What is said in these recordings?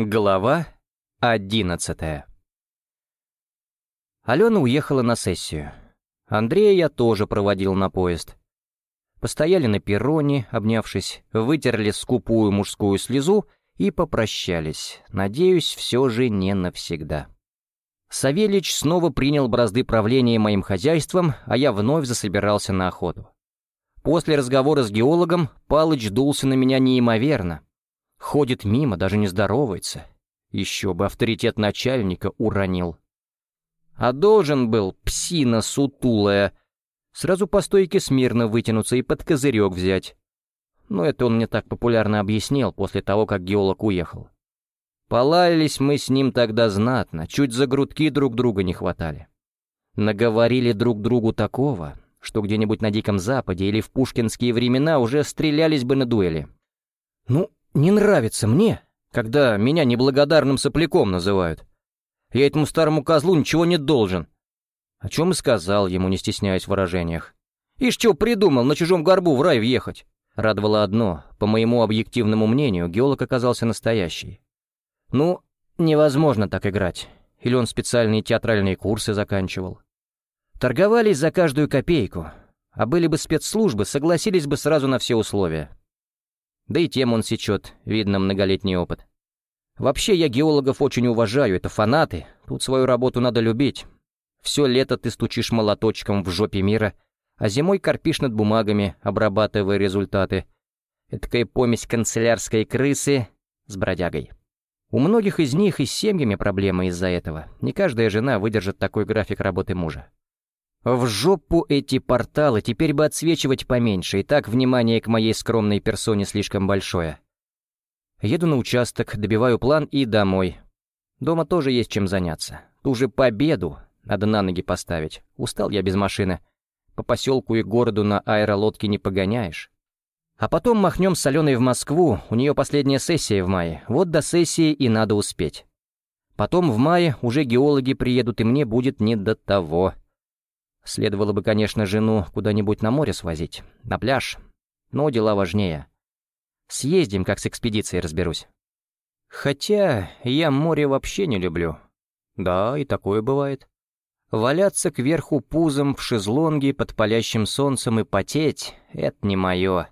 Глава одиннадцатая Алена уехала на сессию. Андрея я тоже проводил на поезд. Постояли на перроне, обнявшись, вытерли скупую мужскую слезу и попрощались. Надеюсь, все же не навсегда. Савельич снова принял бразды правления моим хозяйством, а я вновь засобирался на охоту. После разговора с геологом Палыч дулся на меня неимоверно, Ходит мимо, даже не здоровается. Еще бы авторитет начальника уронил. А должен был, псина сутулая, сразу по стойке смирно вытянуться и под козырек взять. Но это он мне так популярно объяснил после того, как геолог уехал. Полаялись мы с ним тогда знатно, чуть за грудки друг друга не хватали. Наговорили друг другу такого, что где-нибудь на Диком Западе или в пушкинские времена уже стрелялись бы на дуэли. Ну, не нравится мне, когда меня неблагодарным сопляком называют. Я этому старому козлу ничего не должен. О чем и сказал ему, не стесняясь в выражениях. Ишь, что придумал на чужом горбу в рай въехать? Радовало одно, по моему объективному мнению, геолог оказался настоящий. Ну, невозможно так играть. Или он специальные театральные курсы заканчивал. Торговались за каждую копейку, а были бы спецслужбы, согласились бы сразу на все условия. Да и тем он сечет, видно многолетний опыт. Вообще я геологов очень уважаю, это фанаты, тут свою работу надо любить. Все лето ты стучишь молоточком в жопе мира, а зимой корпишь над бумагами, обрабатывая результаты. Эдакая помесь канцелярской крысы с бродягой. У многих из них и с семьями проблемы из-за этого. Не каждая жена выдержит такой график работы мужа. В жопу эти порталы теперь бы отсвечивать поменьше, и так внимание к моей скромной персоне слишком большое. Еду на участок, добиваю план и домой. Дома тоже есть чем заняться. Ту же победу надо на ноги поставить. Устал я без машины. По поселку и городу на аэролодке не погоняешь. А потом махнем с Аленой в Москву, у нее последняя сессия в мае. Вот до сессии и надо успеть. Потом в мае уже геологи приедут, и мне будет не до того. Следовало бы, конечно, жену куда-нибудь на море свозить, на пляж, но дела важнее. Съездим, как с экспедицией разберусь. Хотя я море вообще не люблю. Да, и такое бывает. Валяться кверху пузом в шезлонге под палящим солнцем и потеть — это не мое.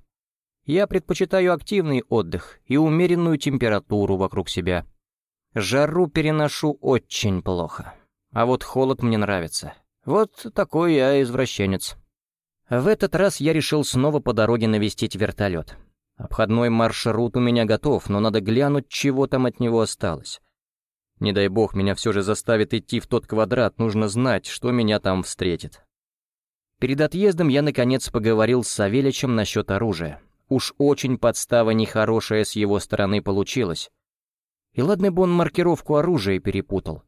Я предпочитаю активный отдых и умеренную температуру вокруг себя. Жару переношу очень плохо. А вот холод мне нравится. Вот такой я извращенец. В этот раз я решил снова по дороге навестить вертолет. Обходной маршрут у меня готов, но надо глянуть, чего там от него осталось. Не дай бог, меня все же заставит идти в тот квадрат, нужно знать, что меня там встретит. Перед отъездом я, наконец, поговорил с Савельичем насчет оружия. Уж очень подстава нехорошая с его стороны получилась. И ладно бы он маркировку оружия перепутал.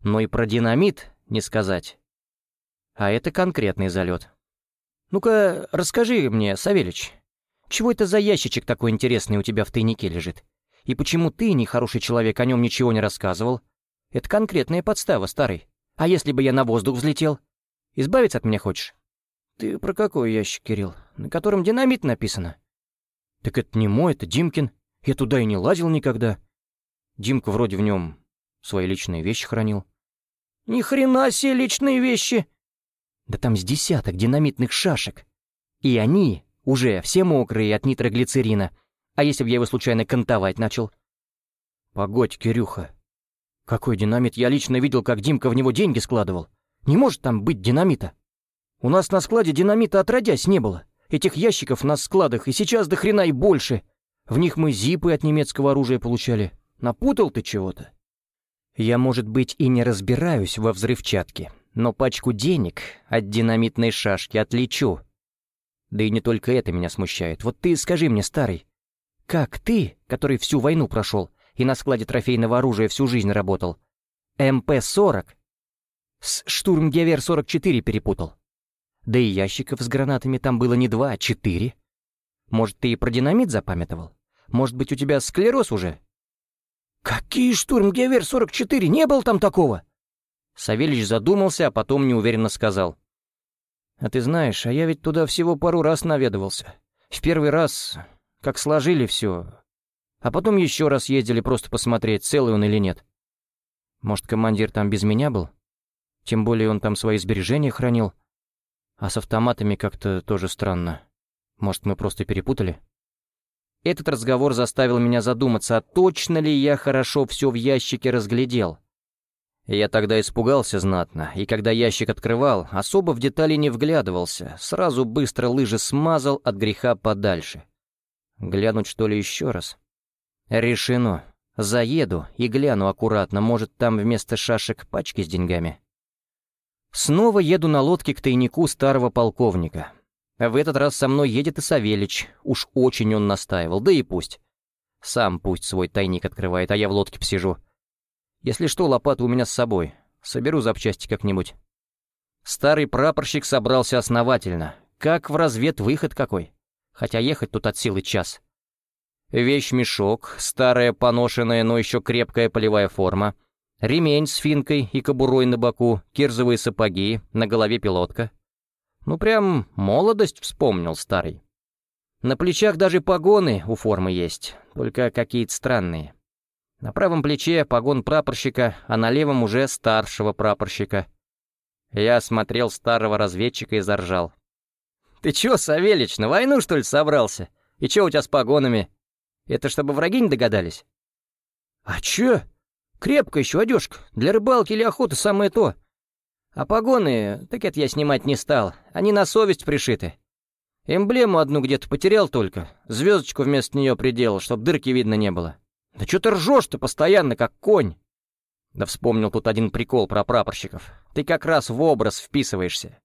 Но и про динамит не сказать. А это конкретный залет. Ну-ка, расскажи мне, Савельич, чего это за ящичек такой интересный у тебя в тайнике лежит? И почему ты, нехороший человек, о нем ничего не рассказывал? Это конкретная подстава, старый. А если бы я на воздух взлетел? Избавиться от меня хочешь? Ты про какой ящик, Кирилл? На котором динамит написано? Так это не мой, это Димкин. Я туда и не лазил никогда. Димка вроде в нем свои личные вещи хранил. Ни хрена себе личные вещи! Да там с десяток динамитных шашек. И они уже все мокрые от нитроглицерина. А если бы я его случайно кантовать начал? Погодь, Кирюха. Какой динамит? Я лично видел, как Димка в него деньги складывал. Не может там быть динамита. У нас на складе динамита отродясь не было. Этих ящиков на складах и сейчас до хрена и больше. В них мы зипы от немецкого оружия получали. Напутал ты чего-то? Я, может быть, и не разбираюсь во взрывчатке, но пачку денег от динамитной шашки отличу. Да и не только это меня смущает. Вот ты скажи мне, старый, как ты, который всю войну прошел и на складе трофейного оружия всю жизнь работал, МП-40 с Штурмгевер-44 перепутал? Да и ящиков с гранатами там было не два, а четыре. Может, ты и про динамит запамятовал? Может быть, у тебя склероз уже? «Какие Штурмгевер-44? Не было там такого!» Савельич задумался, а потом неуверенно сказал. «А ты знаешь, а я ведь туда всего пару раз наведывался. В первый раз, как сложили все, А потом еще раз ездили просто посмотреть, целый он или нет. Может, командир там без меня был? Тем более он там свои сбережения хранил. А с автоматами как-то тоже странно. Может, мы просто перепутали? Этот разговор заставил меня задуматься, а точно ли я хорошо все в ящике разглядел. Я тогда испугался знатно, и когда ящик открывал, особо в детали не вглядывался, сразу быстро лыжи смазал от греха подальше. Глянуть, что ли, еще раз? Решено. Заеду и гляну аккуратно, может, там вместо шашек пачки с деньгами. Снова еду на лодке к тайнику старого полковника. В этот раз со мной едет и Савелич, уж очень он настаивал, да и пусть. Сам пусть свой тайник открывает, а я в лодке посижу. Если что, лопату у меня с собой, соберу запчасти как-нибудь. Старый прапорщик собрался основательно, как в разведвыход какой, хотя ехать тут от силы час. Вещь-мешок, старая поношенная, но еще крепкая полевая форма, ремень с финкой и кобурой на боку, кирзовые сапоги, на голове пилотка. Ну прям молодость вспомнил старый. На плечах даже погоны у формы есть, только какие-то странные. На правом плече погон прапорщика, а на левом уже старшего прапорщика. Я смотрел старого разведчика и заржал. «Ты чё, Савельич, на войну, что ли, собрался? И чё у тебя с погонами? Это чтобы враги не догадались?» «А чё? Крепко еще одежка. Для рыбалки или охоты самое то. А погоны, так это я снимать не стал. Они на совесть пришиты. Эмблему одну где-то потерял только. Звездочку вместо нее приделал, чтоб дырки видно не было. Да что ты ржешь-то постоянно, как конь?» Да вспомнил тут один прикол про прапорщиков. Ты как раз в образ вписываешься.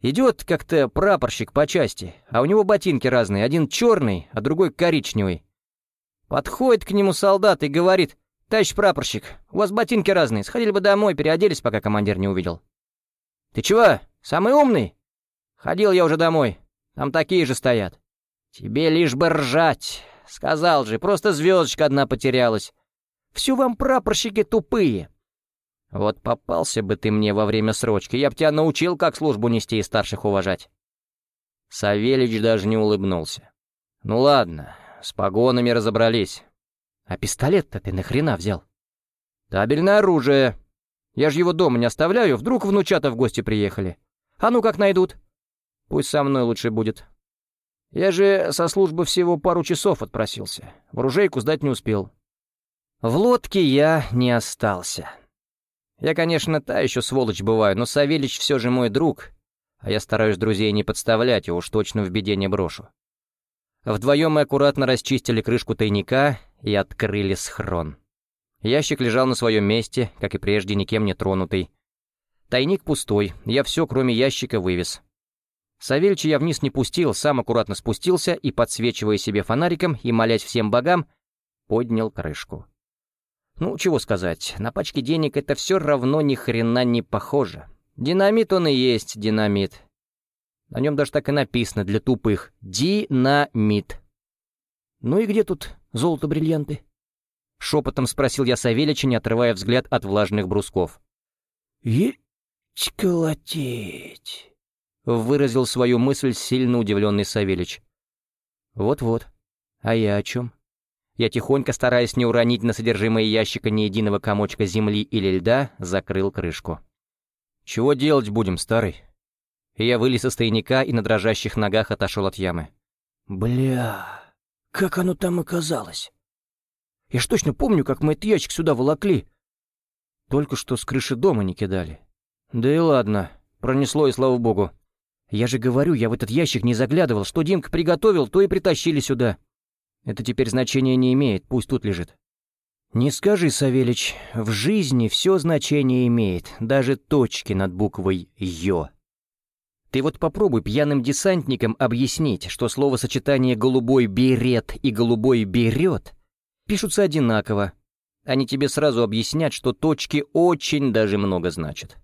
Идет как-то прапорщик по части, а у него ботинки разные, один черный, а другой коричневый. Подходит к нему солдат и говорит, «Товарищ прапорщик, у вас ботинки разные, сходили бы домой, переоделись, пока командир не увидел». «Ты чего, самый умный?» «Ходил я уже домой, там такие же стоят». «Тебе лишь бы ржать, сказал же, просто звездочка одна потерялась. Все вам прапорщики тупые». Вот попался бы ты мне во время срочки, я б тебя научил, как службу нести и старших уважать. Савельич даже не улыбнулся. Ну ладно, с погонами разобрались. А пистолет-то ты нахрена взял? Табельное оружие. Я же его дома не оставляю, вдруг внучата в гости приехали. А ну как найдут? Пусть со мной лучше будет. Я же со службы всего пару часов отпросился. В оружейку сдать не успел. В лодке я не остался. Я, конечно, та еще сволочь бываю, но Савельич все же мой друг, а я стараюсь друзей не подставлять и уж точно в беде не брошу. Вдвоем мы аккуратно расчистили крышку тайника и открыли схрон. Ящик лежал на своем месте, как и прежде, никем не тронутый. Тайник пустой, я все, кроме ящика, вывез. Савельича я вниз не пустил, сам аккуратно спустился и, подсвечивая себе фонариком и молясь всем богам, поднял крышку. Ну, чего сказать, на пачке денег это все равно ни хрена не похоже. Динамит он и есть динамит. На нем даже так и написано для тупых «Динамит». «Ну и где тут золото-бриллианты?» Шепотом спросил я Савельича, не отрывая взгляд от влажных брусков. «Есть колотеть», — выразил свою мысль сильно удивленный Савельич. «Вот-вот. А я о чем?» Я тихонько, стараясь не уронить на содержимое ящика ни единого комочка земли или льда, закрыл крышку. «Чего делать будем, старый?» я вылез из тайника и на дрожащих ногах отошел от ямы. «Бля, как оно там оказалось? Я ж точно помню, как мы этот ящик сюда волокли. Только что с крыши дома не кидали. Да и ладно, пронесло и слава богу. Я же говорю, я в этот ящик не заглядывал. Что Димка приготовил, то и притащили сюда. Это теперь значения не имеет, пусть тут лежит. Не скажи, Савельич, в жизни все значение имеет, даже точки над буквой «ё». Ты вот попробуй пьяным десантникам объяснить, что словосочетание «голубой берет» и «голубой берет» пишутся одинаково. Они тебе сразу объяснят, что точки очень даже много значат.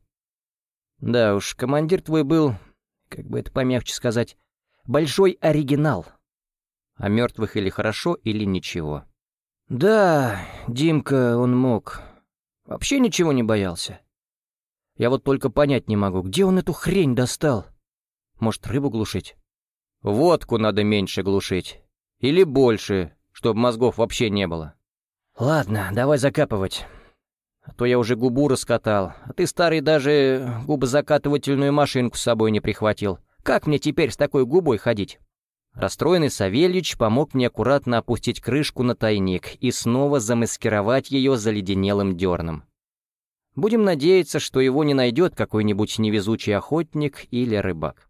Да уж, командир твой был, как бы это помягче сказать, большой оригинал. О мертвых или хорошо, или ничего. Да, Димка, он мог. Вообще ничего не боялся. Я вот только понять не могу, где он эту хрень достал? Может, рыбу глушить? Водку надо меньше глушить. Или больше, чтобы мозгов вообще не было. Ладно, давай закапывать. А то я уже губу раскатал, а ты, старый, даже губозакатывательную машинку с собой не прихватил. Как мне теперь с такой губой ходить?» Расстроенный Савельич помог мне аккуратно опустить крышку на тайник и снова замаскировать ее заледенелым дерном. Будем надеяться, что его не найдет какой-нибудь невезучий охотник или рыбак.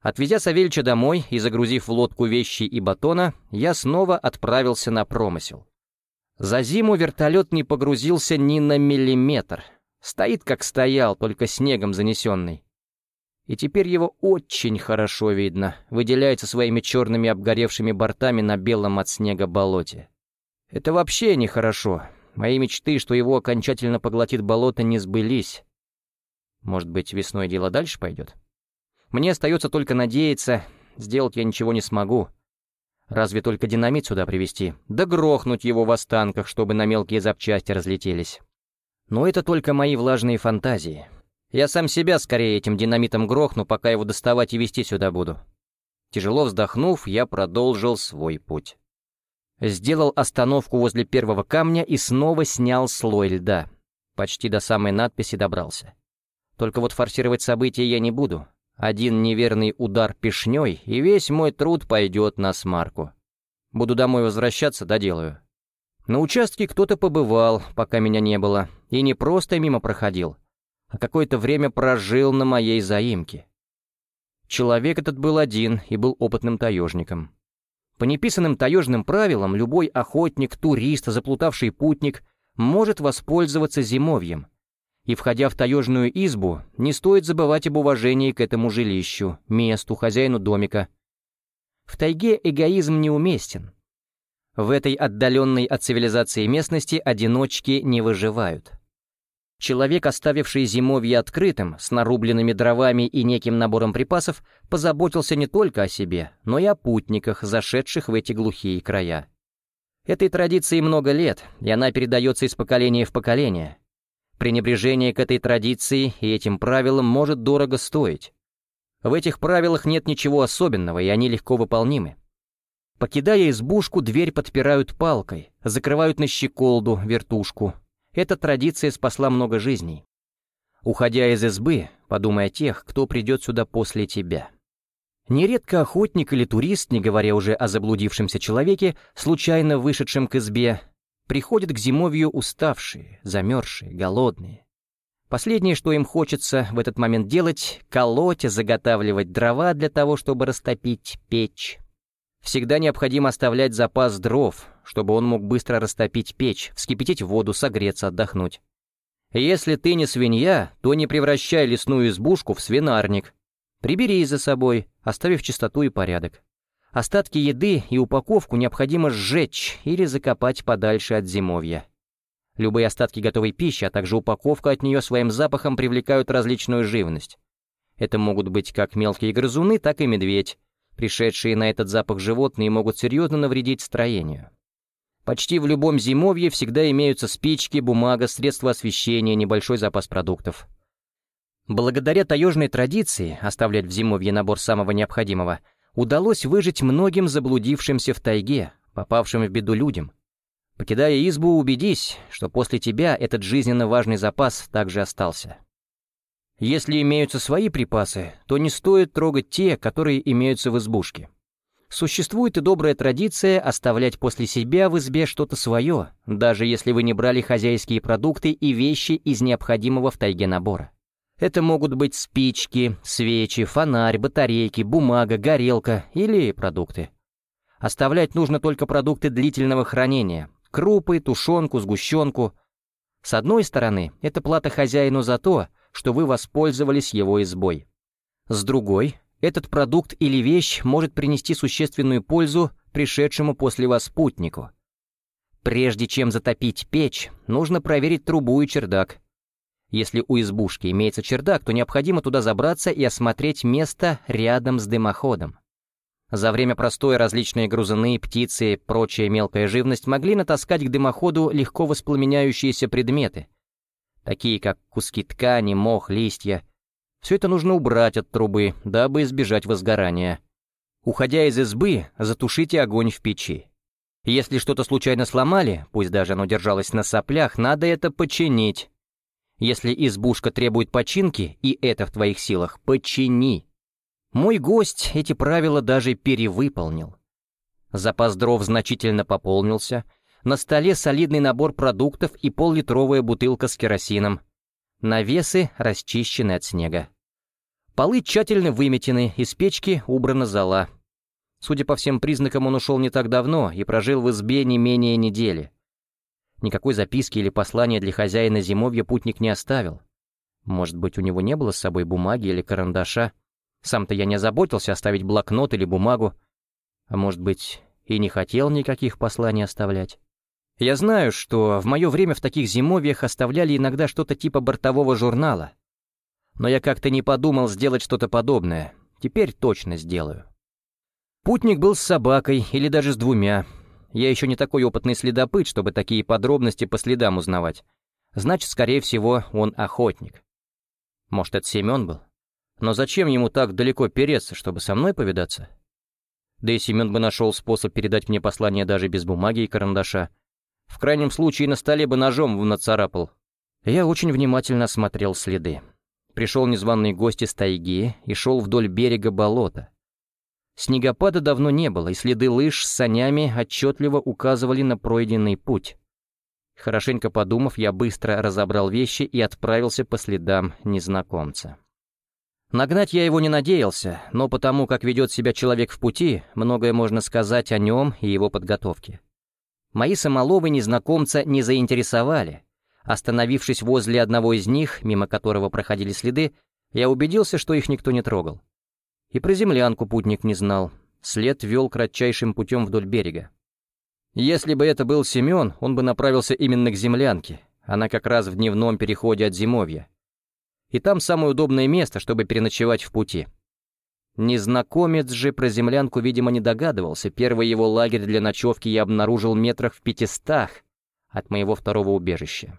Отвезя Савельича домой и загрузив в лодку вещи и батона, я снова отправился на промысел. За зиму вертолет не погрузился ни на миллиметр. Стоит, как стоял, только снегом занесенный. И теперь его очень хорошо видно, выделяется своими черными обгоревшими бортами на белом от снега болоте. Это вообще нехорошо. Мои мечты, что его окончательно поглотит болото, не сбылись. Может быть, весной дело дальше пойдет? Мне остается только надеяться, сделать я ничего не смогу. Разве только динамит сюда привезти, да грохнуть его в останках, чтобы на мелкие запчасти разлетелись. Но это только мои влажные фантазии. Я сам себя скорее этим динамитом грохну, пока его доставать и везти сюда буду. Тяжело вздохнув, я продолжил свой путь. Сделал остановку возле первого камня и снова снял слой льда. Почти до самой надписи добрался. Только вот форсировать события я не буду. Один неверный удар пешней, и весь мой труд пойдет на смарку. Буду домой возвращаться, доделаю. На участке кто-то побывал, пока меня не было, и не просто мимо проходил, а какое-то время прожил на моей заимке. Человек этот был один и был опытным таежником. По неписанным таежным правилам любой охотник, турист, заплутавший путник может воспользоваться зимовьем, и, входя в таежную избу, не стоит забывать об уважении к этому жилищу, месту, хозяину домика. В тайге эгоизм неуместен. В этой отдаленной от цивилизации местности одиночки не выживают. Человек, оставивший зимовье открытым, с нарубленными дровами и неким набором припасов, позаботился не только о себе, но и о путниках, зашедших в эти глухие края. Этой традиции много лет, и она передается из поколения в поколение. Пренебрежение к этой традиции и этим правилам может дорого стоить. В этих правилах нет ничего особенного, и они легко выполнимы. Покидая избушку, дверь подпирают палкой, закрывают на щеколду, вертушку. Эта традиция спасла много жизней. Уходя из избы, подумай о тех, кто придет сюда после тебя. Нередко охотник или турист, не говоря уже о заблудившемся человеке, случайно вышедшем к избе, приходят к зимовью уставшие, замерзшие, голодные. Последнее, что им хочется в этот момент делать — колоть и заготавливать дрова для того, чтобы растопить печь. Всегда необходимо оставлять запас дров, чтобы он мог быстро растопить печь, вскипятить воду, согреться, отдохнуть. Если ты не свинья, то не превращай лесную избушку в свинарник. Прибери за собой, оставив чистоту и порядок. Остатки еды и упаковку необходимо сжечь или закопать подальше от зимовья. Любые остатки готовой пищи, а также упаковка от нее своим запахом привлекают различную живность. Это могут быть как мелкие грызуны, так и медведь. Пришедшие на этот запах животные могут серьезно навредить строению. Почти в любом зимовье всегда имеются спички, бумага, средства освещения, небольшой запас продуктов. Благодаря таежной традиции оставлять в зимовье набор самого необходимого – удалось выжить многим заблудившимся в тайге, попавшим в беду людям. Покидая избу, убедись, что после тебя этот жизненно важный запас также остался. Если имеются свои припасы, то не стоит трогать те, которые имеются в избушке. Существует и добрая традиция оставлять после себя в избе что-то свое, даже если вы не брали хозяйские продукты и вещи из необходимого в тайге набора. Это могут быть спички, свечи, фонарь, батарейки, бумага, горелка или продукты. Оставлять нужно только продукты длительного хранения, крупы, тушенку, сгущенку. С одной стороны, это плата хозяину за то, что вы воспользовались его избой. С другой, этот продукт или вещь может принести существенную пользу пришедшему после вас спутнику. Прежде чем затопить печь, нужно проверить трубу и чердак, если у избушки имеется чердак, то необходимо туда забраться и осмотреть место рядом с дымоходом. За время простоя различные грузаны, птицы и прочая мелкая живность могли натаскать к дымоходу легко воспламеняющиеся предметы, такие как куски ткани, мох, листья. Все это нужно убрать от трубы, дабы избежать возгорания. Уходя из избы, затушите огонь в печи. Если что-то случайно сломали, пусть даже оно держалось на соплях, надо это починить. Если избушка требует починки, и это в твоих силах, почини. Мой гость эти правила даже перевыполнил. Запас дров значительно пополнился, на столе солидный набор продуктов и поллитровая бутылка с керосином. Навесы расчищены от снега. Полы тщательно выметены, из печки убрана зола. Судя по всем признакам, он ушел не так давно и прожил в избе не менее недели. Никакой записки или послания для хозяина зимовья путник не оставил. Может быть, у него не было с собой бумаги или карандаша. Сам-то я не заботился оставить блокнот или бумагу. А может быть, и не хотел никаких посланий оставлять. Я знаю, что в мое время в таких зимовьях оставляли иногда что-то типа бортового журнала. Но я как-то не подумал сделать что-то подобное. Теперь точно сделаю. Путник был с собакой или даже с двумя, я еще не такой опытный следопыт, чтобы такие подробности по следам узнавать. Значит, скорее всего, он охотник. Может, это Семен был? Но зачем ему так далеко переться, чтобы со мной повидаться? Да и Семен бы нашел способ передать мне послание даже без бумаги и карандаша. В крайнем случае, на столе бы ножом нацарапал. Я очень внимательно осмотрел следы. Пришел незваный гость из тайги и шел вдоль берега болота. Снегопада давно не было, и следы лыж с санями отчетливо указывали на пройденный путь. Хорошенько подумав, я быстро разобрал вещи и отправился по следам незнакомца. Нагнать я его не надеялся, но потому, как ведет себя человек в пути, многое можно сказать о нем и его подготовке. Мои самоловы незнакомца не заинтересовали. Остановившись возле одного из них, мимо которого проходили следы, я убедился, что их никто не трогал. И про землянку путник не знал. След вел кратчайшим путем вдоль берега. Если бы это был Семен, он бы направился именно к землянке. Она как раз в дневном переходе от зимовья. И там самое удобное место, чтобы переночевать в пути. Незнакомец же про землянку, видимо, не догадывался. Первый его лагерь для ночевки я обнаружил метрах в пятистах от моего второго убежища.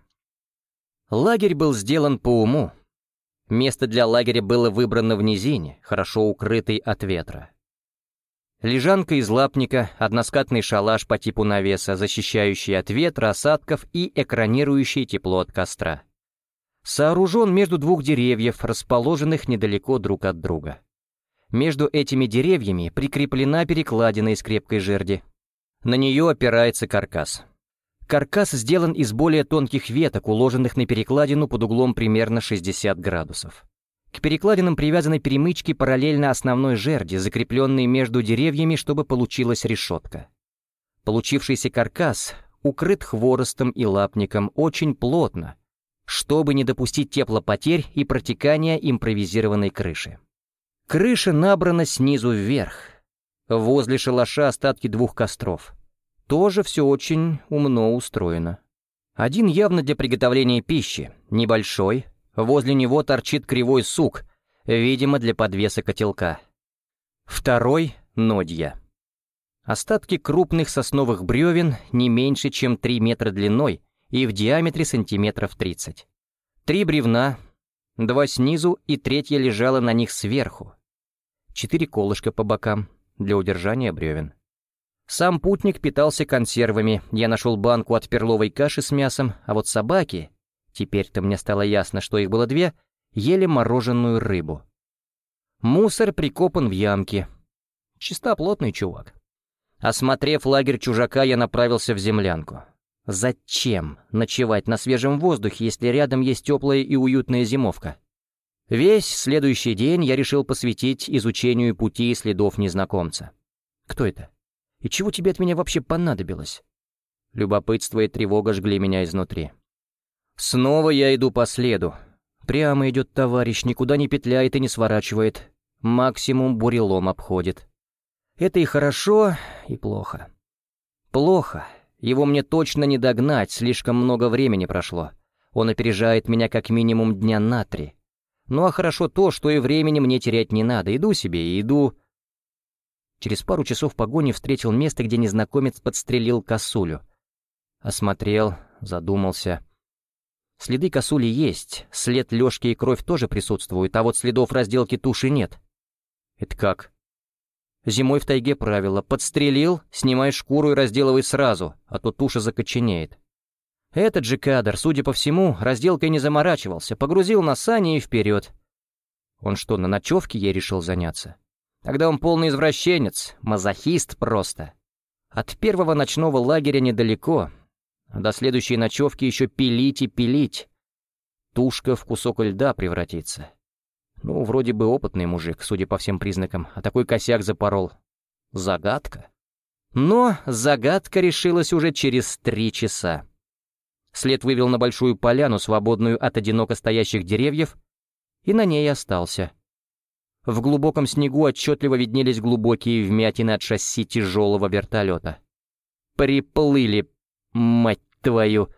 Лагерь был сделан по уму, Место для лагеря было выбрано в низине, хорошо укрытый от ветра. Лежанка из лапника, односкатный шалаш по типу навеса, защищающий от ветра, осадков и экранирующий тепло от костра. Сооружен между двух деревьев, расположенных недалеко друг от друга. Между этими деревьями прикреплена перекладина из крепкой жерди. На нее опирается каркас. Каркас сделан из более тонких веток, уложенных на перекладину под углом примерно 60 градусов. К перекладинам привязаны перемычки параллельно основной жерди, закрепленные между деревьями, чтобы получилась решетка. Получившийся каркас укрыт хворостом и лапником очень плотно, чтобы не допустить теплопотерь и протекания импровизированной крыши. Крыша набрана снизу вверх. Возле шалаша остатки двух костров — тоже все очень умно устроено. Один явно для приготовления пищи, небольшой, возле него торчит кривой сук, видимо, для подвеса котелка. Второй — нодья. Остатки крупных сосновых бревен не меньше, чем 3 метра длиной и в диаметре сантиметров 30. Три бревна, два снизу и третье лежало на них сверху. Четыре колышка по бокам для удержания бревен. Сам путник питался консервами, я нашел банку от перловой каши с мясом, а вот собаки, теперь-то мне стало ясно, что их было две, ели мороженую рыбу. Мусор прикопан в ямке. Чистоплотный чувак. Осмотрев лагерь чужака, я направился в землянку. Зачем ночевать на свежем воздухе, если рядом есть теплая и уютная зимовка? Весь следующий день я решил посвятить изучению пути и следов незнакомца. Кто это? И чего тебе от меня вообще понадобилось?» Любопытство и тревога жгли меня изнутри. «Снова я иду по следу. Прямо идет товарищ, никуда не петляет и не сворачивает. Максимум бурелом обходит. Это и хорошо, и плохо. Плохо. Его мне точно не догнать, слишком много времени прошло. Он опережает меня как минимум дня на три. Ну а хорошо то, что и времени мне терять не надо. Иду себе и иду. Через пару часов погони встретил место, где незнакомец подстрелил косулю. Осмотрел, задумался. Следы косули есть, след Лёшки и кровь тоже присутствуют, а вот следов разделки туши нет. Это как? Зимой в тайге правило «подстрелил, снимай шкуру и разделывай сразу, а то туша закоченеет». Этот же кадр, судя по всему, разделкой не заморачивался, погрузил на сани и вперед. Он что, на ночевке ей решил заняться? Тогда он полный извращенец, мазохист просто. От первого ночного лагеря недалеко, а до следующей ночевки еще пилить и пилить. Тушка в кусок льда превратится. Ну, вроде бы опытный мужик, судя по всем признакам, а такой косяк запорол. Загадка. Но загадка решилась уже через три часа. След вывел на большую поляну, свободную от одиноко стоящих деревьев, и на ней остался. В глубоком снегу отчетливо виднелись глубокие вмятины от шасси тяжелого вертолета. «Приплыли, мать твою!»